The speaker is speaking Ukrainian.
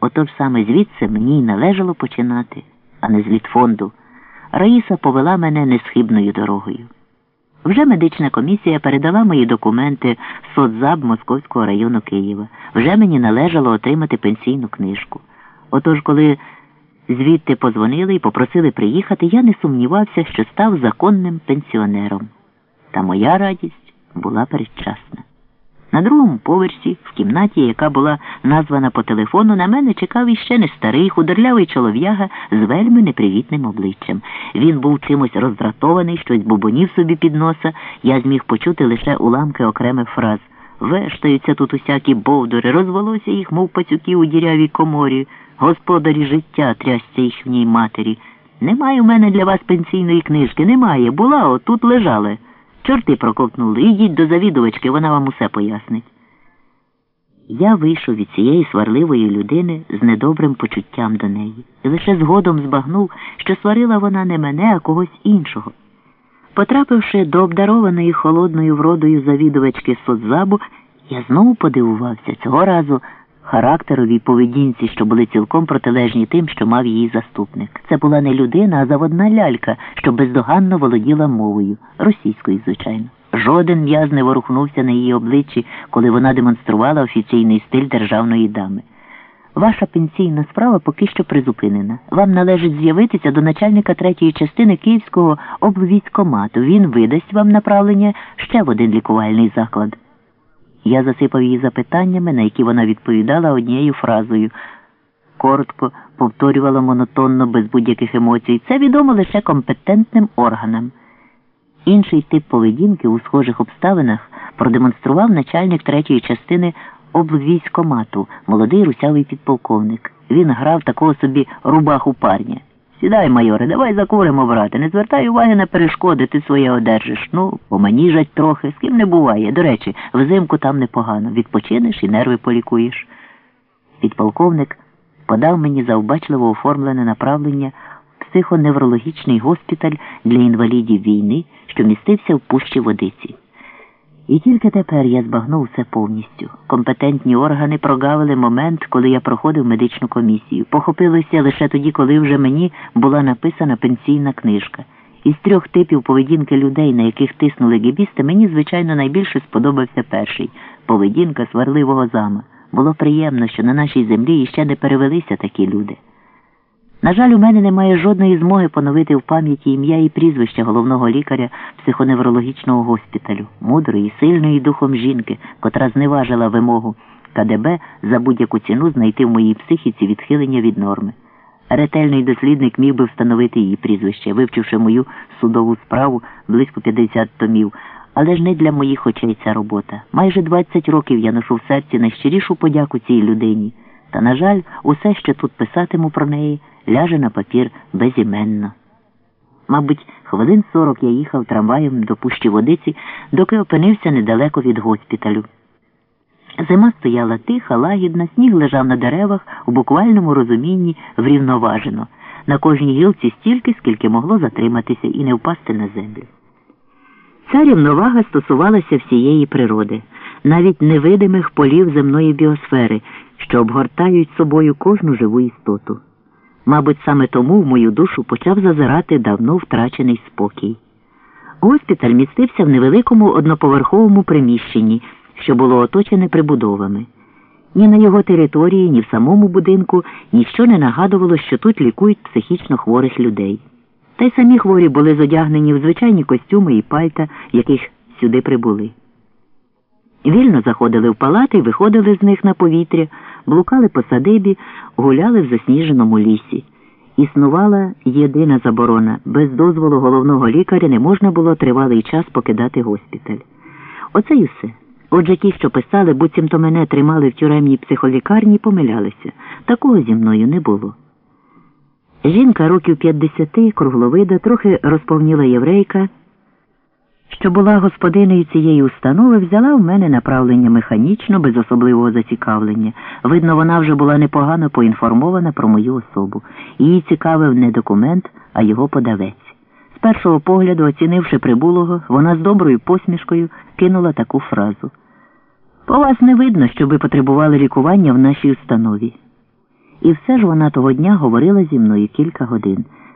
Отож саме звідси мені й належало починати, а не з літфонду. Раїса повела мене несхибною дорогою. Вже медична комісія передала мої документи в соцзаб Московського району Києва. Вже мені належало отримати пенсійну книжку. Отож, коли звідти позвонили і попросили приїхати, я не сумнівався, що став законним пенсіонером. Та моя радість була передчасна. На другому поверсі, в кімнаті, яка була названа по телефону, на мене чекав іще не старий, худорлявий чолов'яга з вельми непривітним обличчям. Він був чимось роздратований, щось бубонів собі під носа. Я зміг почути лише уламки окремих фраз. Вештаються тут усякі бовдури, розвелося їх, мов пацюки у дірявій коморі, господарі життя трясся їхній матері. Немає у мене для вас пенсійної книжки, немає. Була, отут лежали. Чорти проковтнули. Ідіть до завідувачки, вона вам усе пояснить. Я вийшов від цієї сварливої людини з недобрим почуттям до неї і лише згодом збагнув, що сварила вона не мене, а когось іншого. Потрапивши до обдарованої холодною вродою завідувачки соцзабу, я знову подивувався цього разу характеровій поведінці, що були цілком протилежні тим, що мав її заступник. Це була не людина, а заводна лялька, що бездоганно володіла мовою, російською, звичайно. Жоден м'яз не ворухнувся на її обличчі, коли вона демонструвала офіційний стиль державної дами. Ваша пенсійна справа поки що призупинена. Вам належить з'явитися до начальника третьої частини Київського облвійськомату. Він видасть вам направлення ще в один лікувальний заклад. Я засипав її запитаннями, на які вона відповідала однією фразою. Коротко повторювала монотонно, без будь-яких емоцій. Це відомо лише компетентним органам. Інший тип поведінки у схожих обставинах продемонстрував начальник третьої частини облвійськомату, молодий русявий підполковник. Він грав такого собі рубаху парня. Сідай, майоре, давай закуримо, брате. Не звертай уваги на перешкоди, ти своє одержиш. Ну, поманіжать трохи, з ким не буває. До речі, взимку там непогано. Відпочинеш і нерви полікуєш. Підполковник подав мені завбачливо оформлене направлення в психоневрологічний госпіталь для інвалідів війни, що містився в пущі водиці. І тільки тепер я збагнув все повністю. Компетентні органи прогавили момент, коли я проходив медичну комісію. Похопилося лише тоді, коли вже мені була написана пенсійна книжка. Із трьох типів поведінки людей, на яких тиснули гібісти, мені, звичайно, найбільше сподобався перший поведінка сварливого зама. Було приємно, що на нашій землі іще не перевелися такі люди. На жаль, у мене немає жодної змоги поновити в пам'яті ім'я і прізвище головного лікаря психоневрологічного госпіталю, мудрої, сильної духом жінки, котра зневажила вимогу КДБ за будь-яку ціну знайти в моїй психіці відхилення від норми. Ретельний дослідник міг би встановити її прізвище, вивчивши мою судову справу близько 50 томів. Але ж не для моїх очей ця робота. Майже 20 років я ношу в серці найщирішу подяку цій людині. Та, на жаль, усе, що тут писатиму про неї, ляже на папір безіменно. Мабуть, хвилин сорок я їхав трамваєм до пущі водиці, доки опинився недалеко від госпіталю. Зима стояла тиха, лагідна, сніг лежав на деревах у буквальному розумінні врівноважено. На кожній гілці стільки, скільки могло затриматися і не впасти на землю. Ця рівновага стосувалася всієї природи, навіть невидимих полів земної біосфери, що обгортають собою кожну живу істоту. Мабуть, саме тому в мою душу почав зазирати давно втрачений спокій. Госпіталь містився в невеликому одноповерховому приміщенні, що було оточене прибудовами. Ні на його території, ні в самому будинку ніщо не нагадувало, що тут лікують психічно хворих людей. Та й самі хворі були зодягнені в звичайні костюми і пальта, яких сюди прибули. Вільно заходили в палати і виходили з них на повітря, блукали по садибі, гуляли в засніженому лісі. Існувала єдина заборона без дозволу головного лікаря не можна було тривалий час покидати госпіталь. Оце й усе. Отже, ті, що писали, буцімто мене тримали в тюремній психолікарні, помилялися. Такого зі мною не було. Жінка років 50, кругловида, трохи розповніла єврейка, що була господинею цієї установи, взяла в мене направлення механічно, без особливого зацікавлення. Видно, вона вже була непогано поінформована про мою особу. Її цікавив не документ, а його подавець. З першого погляду, оцінивши прибулого, вона з доброю посмішкою кинула таку фразу. По вас не видно, що ви потребували лікування в нашій установі. І все ж вона того дня говорила зі мною кілька годин.